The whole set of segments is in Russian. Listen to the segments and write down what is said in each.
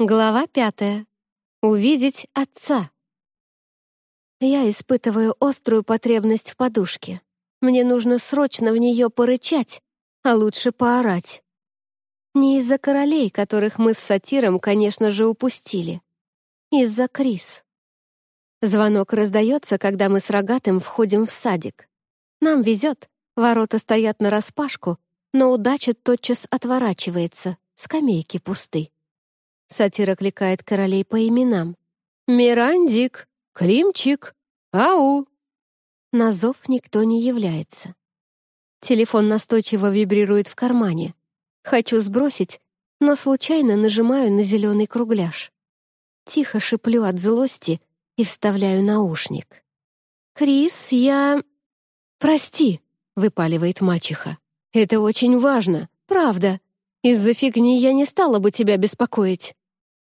Глава пятая. Увидеть отца. Я испытываю острую потребность в подушке. Мне нужно срочно в нее порычать, а лучше поорать. Не из-за королей, которых мы с сатиром, конечно же, упустили. Из-за Крис. Звонок раздается, когда мы с Рогатым входим в садик. Нам везет, ворота стоят нараспашку, но удача тотчас отворачивается, скамейки пусты. Сатир окликает королей по именам. «Мирандик! Климчик! Ау!» На зов никто не является. Телефон настойчиво вибрирует в кармане. Хочу сбросить, но случайно нажимаю на зеленый кругляш. Тихо шиплю от злости и вставляю наушник. «Крис, я...» «Прости», — выпаливает мачеха. «Это очень важно, правда. Из-за фигни я не стала бы тебя беспокоить».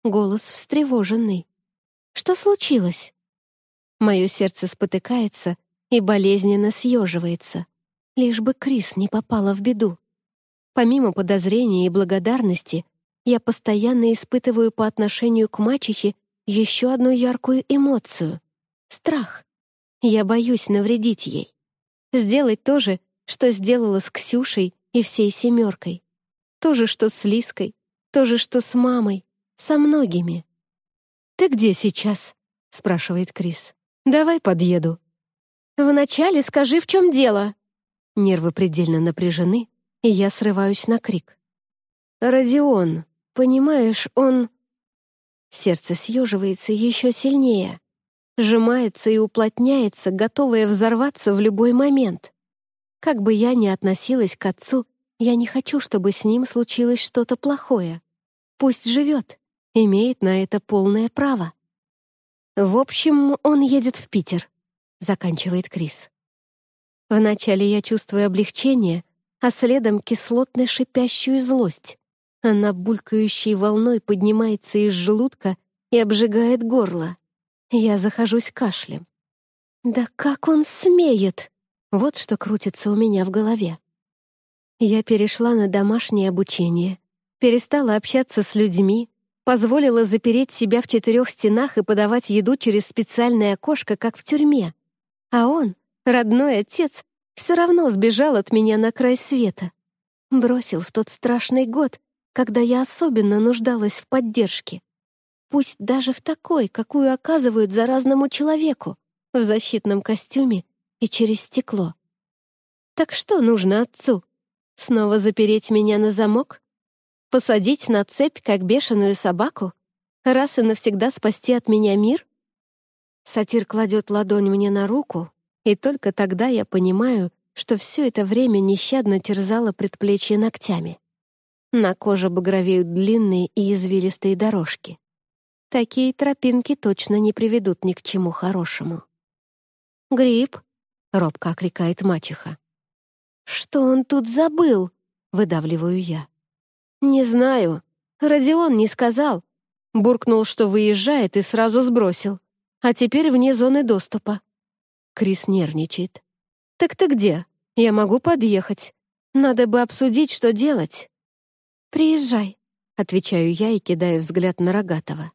Голос встревоженный. «Что случилось?» Мое сердце спотыкается и болезненно съеживается. Лишь бы Крис не попала в беду. Помимо подозрения и благодарности, я постоянно испытываю по отношению к мачехе еще одну яркую эмоцию — страх. Я боюсь навредить ей. Сделать то же, что сделала с Ксюшей и всей семеркой. То же, что с Лиской, то же, что с мамой, со многими. «Ты где сейчас?» — спрашивает Крис. «Давай подъеду». «Вначале скажи, в чем дело?» Нервы предельно напряжены, и я срываюсь на крик. «Родион, понимаешь, он...» Сердце съеживается еще сильнее, сжимается и уплотняется, готовое взорваться в любой момент. Как бы я ни относилась к отцу, я не хочу, чтобы с ним случилось что-то плохое. Пусть живет, имеет на это полное право. В общем, он едет в Питер, заканчивает Крис. Вначале я чувствую облегчение, а следом кислотно-шипящую злость. Она булькающей волной поднимается из желудка и обжигает горло. Я захожусь кашлем. «Да как он смеет!» Вот что крутится у меня в голове. Я перешла на домашнее обучение, перестала общаться с людьми, позволила запереть себя в четырех стенах и подавать еду через специальное окошко, как в тюрьме. А он, родной отец, все равно сбежал от меня на край света. Бросил в тот страшный год, когда я особенно нуждалась в поддержке. Пусть даже в такой, какую оказывают заразному человеку, в защитном костюме и через стекло. Так что нужно отцу? Снова запереть меня на замок? Посадить на цепь, как бешеную собаку? Раз и навсегда спасти от меня мир? Сатир кладет ладонь мне на руку, и только тогда я понимаю, что все это время нещадно терзало предплечье ногтями. На коже багровеют длинные и извилистые дорожки. Такие тропинки точно не приведут ни к чему хорошему. «Гриб?» — робко окликает мачеха. «Что он тут забыл?» — выдавливаю я. «Не знаю. Родион не сказал. Буркнул, что выезжает, и сразу сбросил. А теперь вне зоны доступа». Крис нервничает. «Так ты где? Я могу подъехать. Надо бы обсудить, что делать». «Приезжай», — отвечаю я и кидаю взгляд на Рогатова.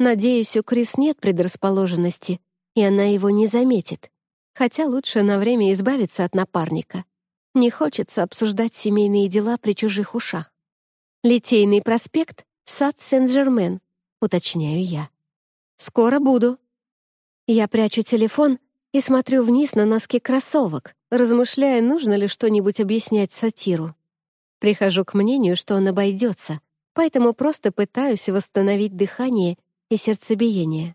Надеюсь, у Крис нет предрасположенности, и она его не заметит. Хотя лучше на время избавиться от напарника. Не хочется обсуждать семейные дела при чужих ушах. «Литейный проспект, сад Сен-Жермен», — уточняю я. «Скоро буду». Я прячу телефон и смотрю вниз на носки кроссовок, размышляя, нужно ли что-нибудь объяснять сатиру. Прихожу к мнению, что он обойдется, поэтому просто пытаюсь восстановить дыхание и сердцебиение.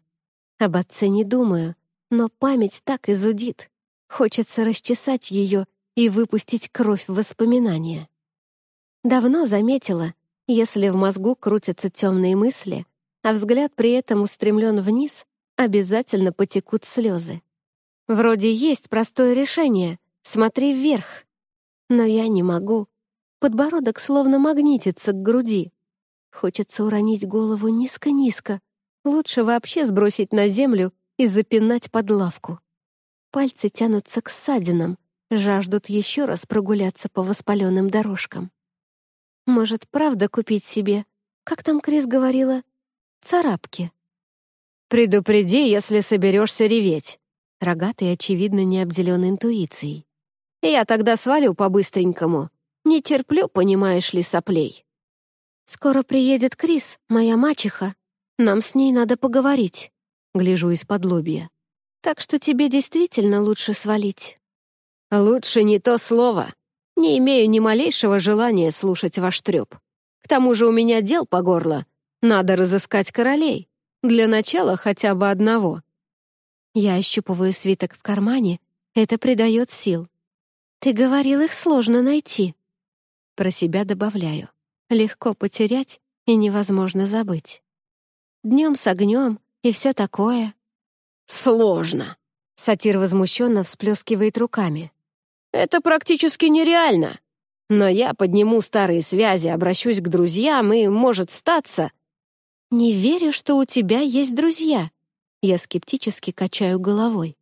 Об отце не думаю, но память так изудит. Хочется расчесать ее и выпустить кровь в воспоминания. Давно заметила, если в мозгу крутятся темные мысли, а взгляд при этом устремлен вниз, обязательно потекут слезы. Вроде есть простое решение — смотри вверх. Но я не могу. Подбородок словно магнитится к груди. Хочется уронить голову низко-низко. Лучше вообще сбросить на землю и запинать под лавку. Пальцы тянутся к ссадинам, жаждут еще раз прогуляться по воспаленным дорожкам. Может, правда купить себе, как там Крис говорила, царапки. «Предупреди, если соберешься реветь». Рогатый, очевидно, не обделен интуицией. «Я тогда свалю по-быстренькому. Не терплю, понимаешь ли, соплей». «Скоро приедет Крис, моя мачеха. Нам с ней надо поговорить», — гляжу из-под лобья. «Так что тебе действительно лучше свалить». «Лучше не то слово. Не имею ни малейшего желания слушать ваш трёп. К тому же у меня дел по горло. Надо разыскать королей. Для начала хотя бы одного». Я ощупываю свиток в кармане. Это придает сил. «Ты говорил, их сложно найти». Про себя добавляю. Легко потерять и невозможно забыть. Днем с огнем и все такое. «Сложно», — сатир возмущенно всплескивает руками. «Это практически нереально. Но я подниму старые связи, обращусь к друзьям и, может, статься...» «Не верю, что у тебя есть друзья». Я скептически качаю головой.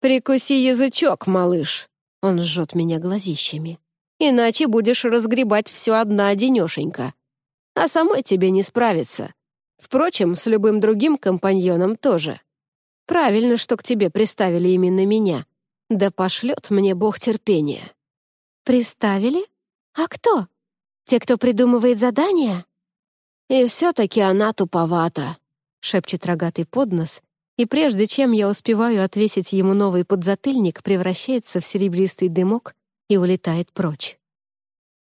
«Прикуси язычок, малыш!» Он жжет меня глазищами. «Иначе будешь разгребать все одна-одинешенька. А самой тебе не справиться. Впрочем, с любым другим компаньоном тоже. Правильно, что к тебе приставили именно меня. Да пошлет мне Бог терпения». «Приставили? А кто? Те, кто придумывает задания?» «И все-таки она туповата», — шепчет рогатый поднос, и прежде чем я успеваю отвесить ему новый подзатыльник, превращается в серебристый дымок и улетает прочь.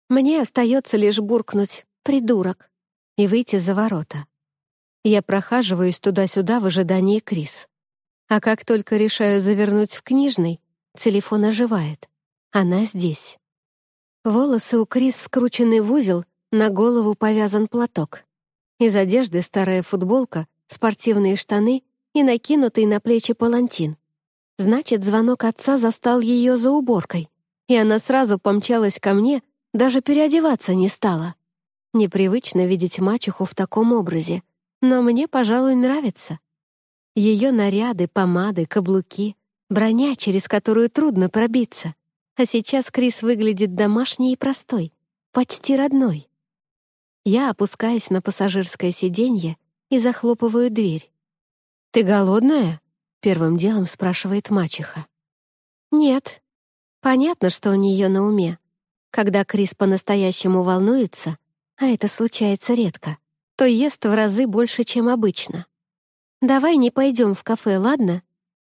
Мне остается лишь буркнуть «придурок» и выйти за ворота. Я прохаживаюсь туда-сюда в ожидании Крис. А как только решаю завернуть в книжный, телефон оживает. Она здесь. Волосы у Крис скручены в узел, на голову повязан платок. Из одежды старая футболка, спортивные штаны и накинутый на плечи палантин. Значит, звонок отца застал ее за уборкой, и она сразу помчалась ко мне, даже переодеваться не стала. Непривычно видеть мачеху в таком образе, но мне, пожалуй, нравится. Ее наряды, помады, каблуки, броня, через которую трудно пробиться. А сейчас Крис выглядит домашней и простой, почти родной. Я опускаюсь на пассажирское сиденье и захлопываю дверь. «Ты голодная?» — первым делом спрашивает мачеха. «Нет. Понятно, что у нее на уме. Когда Крис по-настоящему волнуется, а это случается редко, то ест в разы больше, чем обычно. Давай не пойдем в кафе, ладно?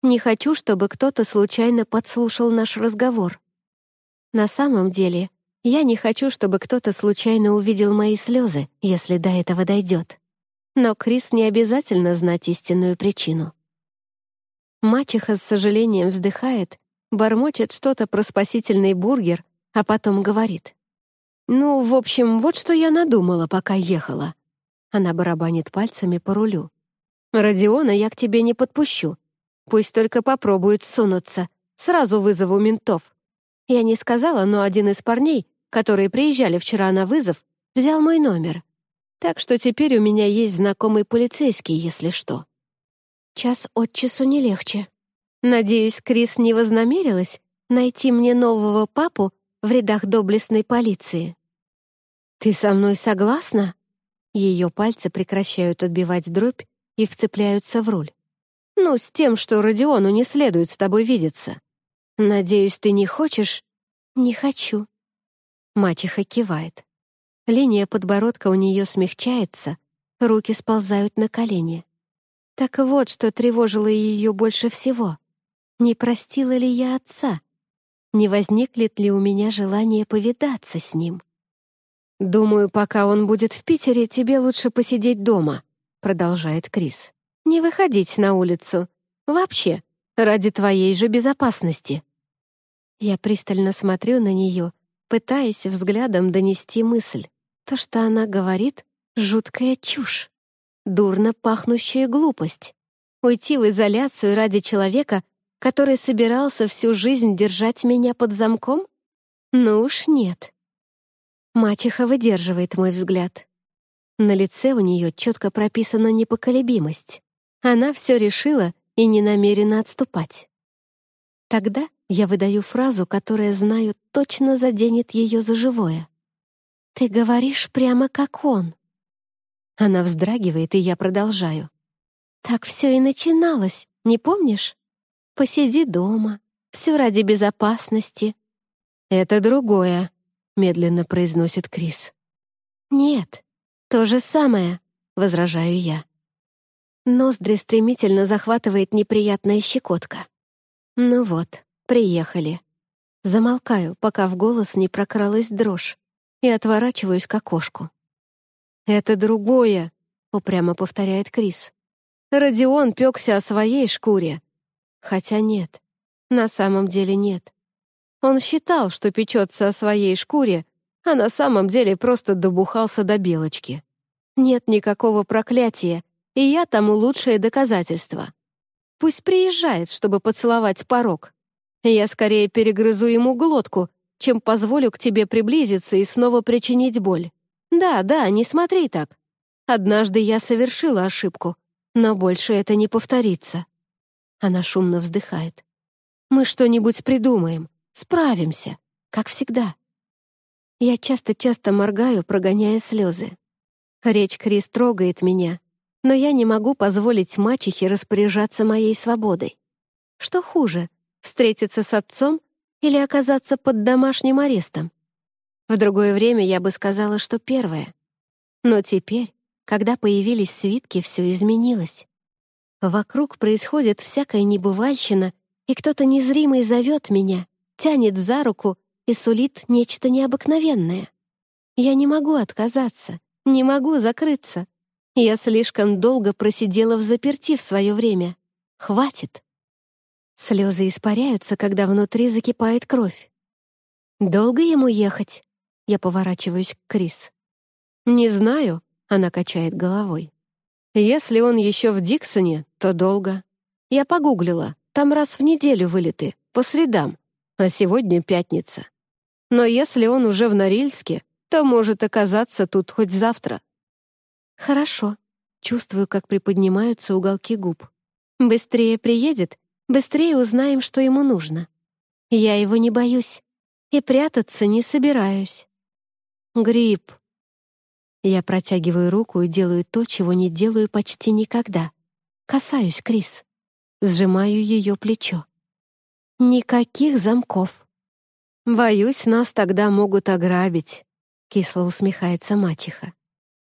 Не хочу, чтобы кто-то случайно подслушал наш разговор. На самом деле, я не хочу, чтобы кто-то случайно увидел мои слезы, если до этого дойдет. Но Крис не обязательно знать истинную причину. Мачеха с сожалением вздыхает, бормочет что-то про спасительный бургер, а потом говорит. «Ну, в общем, вот что я надумала, пока ехала». Она барабанит пальцами по рулю. «Родиона я к тебе не подпущу. Пусть только попробует сунуться. Сразу вызову ментов. Я не сказала, но один из парней которые приезжали вчера на вызов, взял мой номер. Так что теперь у меня есть знакомый полицейский, если что. Час от часу не легче. Надеюсь, Крис не вознамерилась найти мне нового папу в рядах доблестной полиции. «Ты со мной согласна?» Ее пальцы прекращают отбивать дробь и вцепляются в руль. «Ну, с тем, что Родиону не следует с тобой видеться. Надеюсь, ты не хочешь?» «Не хочу», Мачеха кивает. Линия подбородка у нее смягчается, руки сползают на колени. Так вот, что тревожило ее больше всего. Не простила ли я отца? Не возникнет ли у меня желание повидаться с ним? «Думаю, пока он будет в Питере, тебе лучше посидеть дома», — продолжает Крис. «Не выходить на улицу. Вообще, ради твоей же безопасности». Я пристально смотрю на нее, пытаясь взглядом донести мысль. То, что она говорит, — жуткая чушь, дурно пахнущая глупость. Уйти в изоляцию ради человека, который собирался всю жизнь держать меня под замком? Ну уж нет. Мачеха выдерживает мой взгляд. На лице у нее четко прописана непоколебимость. Она все решила и не намерена отступать. Тогда я выдаю фразу, которая, знаю, точно заденет ее за живое. «Ты говоришь прямо как он». Она вздрагивает, и я продолжаю. Так все и начиналось, не помнишь? Посиди дома, все ради безопасности. Это другое, медленно произносит Крис. Нет, то же самое, возражаю я. Ноздри стремительно захватывает неприятная щекотка. Ну вот, приехали. Замолкаю, пока в голос не прокралась дрожь, и отворачиваюсь к окошку. «Это другое», — упрямо повторяет Крис. Родион пекся о своей шкуре. Хотя нет, на самом деле нет. Он считал, что печется о своей шкуре, а на самом деле просто добухался до белочки. Нет никакого проклятия, и я тому лучшее доказательство. Пусть приезжает, чтобы поцеловать порог. Я скорее перегрызу ему глотку, чем позволю к тебе приблизиться и снова причинить боль. Да, да, не смотри так. Однажды я совершила ошибку, но больше это не повторится. Она шумно вздыхает. Мы что-нибудь придумаем, справимся, как всегда. Я часто-часто моргаю, прогоняя слезы. Речь Крис трогает меня, но я не могу позволить мачехе распоряжаться моей свободой. Что хуже, встретиться с отцом или оказаться под домашним арестом? В другое время я бы сказала, что первое. Но теперь когда появились свитки, все изменилось. Вокруг происходит всякая небывальщина, и кто-то незримый зовет меня, тянет за руку и сулит нечто необыкновенное. Я не могу отказаться, не могу закрыться. Я слишком долго просидела в заперти в свое время. Хватит. Слезы испаряются, когда внутри закипает кровь. «Долго ему ехать?» Я поворачиваюсь к Крис. «Не знаю», она качает головой. Если он еще в Диксоне, то долго. Я погуглила. Там раз в неделю вылеты, по средам. А сегодня пятница. Но если он уже в Норильске, то может оказаться тут хоть завтра. Хорошо. Чувствую, как приподнимаются уголки губ. Быстрее приедет, быстрее узнаем, что ему нужно. Я его не боюсь и прятаться не собираюсь. Грипп, я протягиваю руку и делаю то, чего не делаю почти никогда. Касаюсь Крис. Сжимаю ее плечо. Никаких замков. Боюсь, нас тогда могут ограбить. Кисло усмехается мачеха.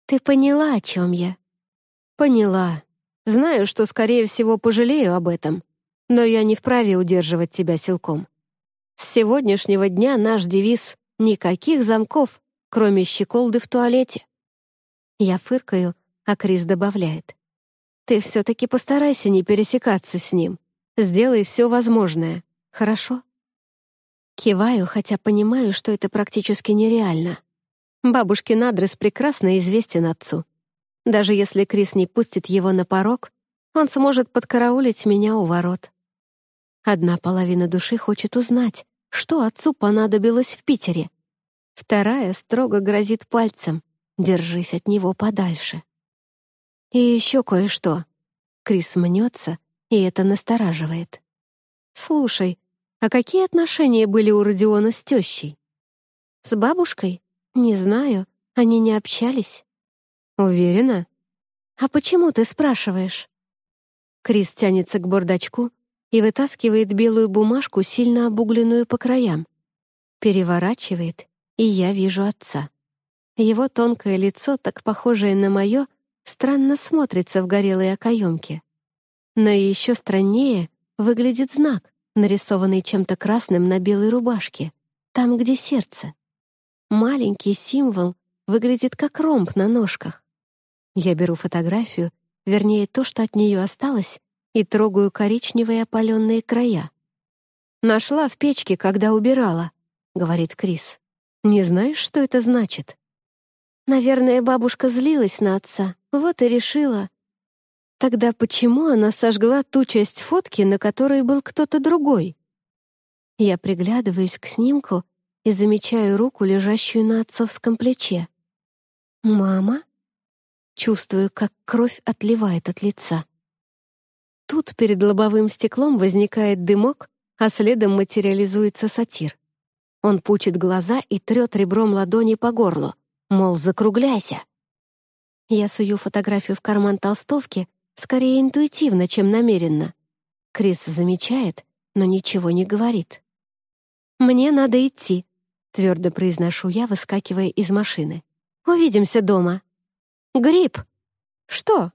Ты поняла, о чем я? Поняла. Знаю, что, скорее всего, пожалею об этом. Но я не вправе удерживать тебя силком. С сегодняшнего дня наш девиз — никаких замков, кроме щеколды в туалете. Я фыркаю, а Крис добавляет. «Ты все-таки постарайся не пересекаться с ним. Сделай все возможное. Хорошо?» Киваю, хотя понимаю, что это практически нереально. Бабушкин адрес прекрасно известен отцу. Даже если Крис не пустит его на порог, он сможет подкараулить меня у ворот. Одна половина души хочет узнать, что отцу понадобилось в Питере. Вторая строго грозит пальцем. Держись от него подальше. И еще кое-что. Крис мнется, и это настораживает. Слушай, а какие отношения были у Родиона с тещей? С бабушкой? Не знаю, они не общались. Уверена? А почему ты спрашиваешь? Крис тянется к бардачку и вытаскивает белую бумажку, сильно обугленную по краям. Переворачивает, и я вижу отца. Его тонкое лицо, так похожее на мое, странно смотрится в горелой окоемке. Но еще страннее выглядит знак, нарисованный чем-то красным на белой рубашке, там, где сердце. Маленький символ выглядит как ромб на ножках. Я беру фотографию, вернее, то, что от нее осталось, и трогаю коричневые опаленные края. «Нашла в печке, когда убирала», — говорит Крис. «Не знаешь, что это значит?» Наверное, бабушка злилась на отца, вот и решила. Тогда почему она сожгла ту часть фотки, на которой был кто-то другой? Я приглядываюсь к снимку и замечаю руку, лежащую на отцовском плече. «Мама?» Чувствую, как кровь отливает от лица. Тут перед лобовым стеклом возникает дымок, а следом материализуется сатир. Он пучит глаза и трет ребром ладони по горлу мол, закругляйся. Я сую фотографию в карман толстовки скорее интуитивно, чем намеренно. Крис замечает, но ничего не говорит. «Мне надо идти», — твердо произношу я, выскакивая из машины. «Увидимся дома». «Гриб!» «Что?»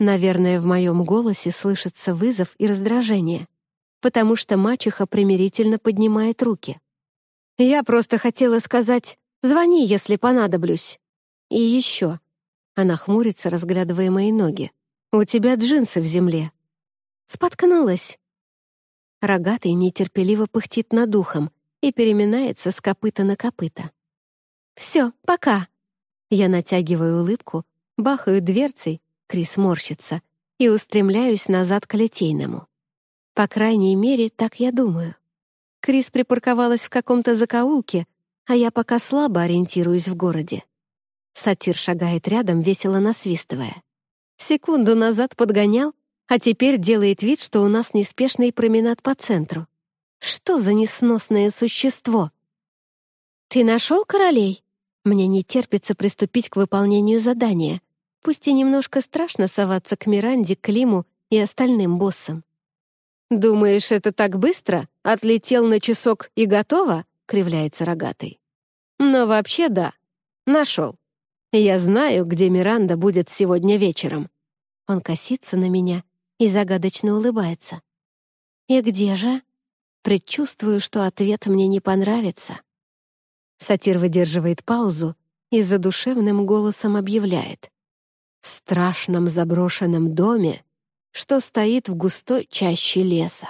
Наверное, в моем голосе слышится вызов и раздражение, потому что мачеха примирительно поднимает руки. «Я просто хотела сказать, звони, если понадоблюсь. И еще». Она хмурится, разглядывая мои ноги. «У тебя джинсы в земле». Споткнулась. Рогатый нетерпеливо пыхтит над ухом и переминается с копыта на копыта. «Все, пока». Я натягиваю улыбку, бахаю дверцей, Крис морщится, и устремляюсь назад к Литейному. По крайней мере, так я думаю. Крис припарковалась в каком-то закоулке, а я пока слабо ориентируюсь в городе. Сатир шагает рядом, весело насвистывая. Секунду назад подгонял, а теперь делает вид, что у нас неспешный променад по центру. Что за несносное существо? «Ты нашел королей?» Мне не терпится приступить к выполнению задания, пусть и немножко страшно соваться к Миранде, Климу и остальным боссам. «Думаешь, это так быстро? Отлетел на часок и готово?» — кривляется рогатый. «Но вообще да. Нашел. Я знаю, где Миранда будет сегодня вечером». Он косится на меня и загадочно улыбается. «И где же?» Предчувствую, что ответ мне не понравится. Сатир выдерживает паузу и задушевным голосом объявляет в страшном заброшенном доме, что стоит в густой чаще леса.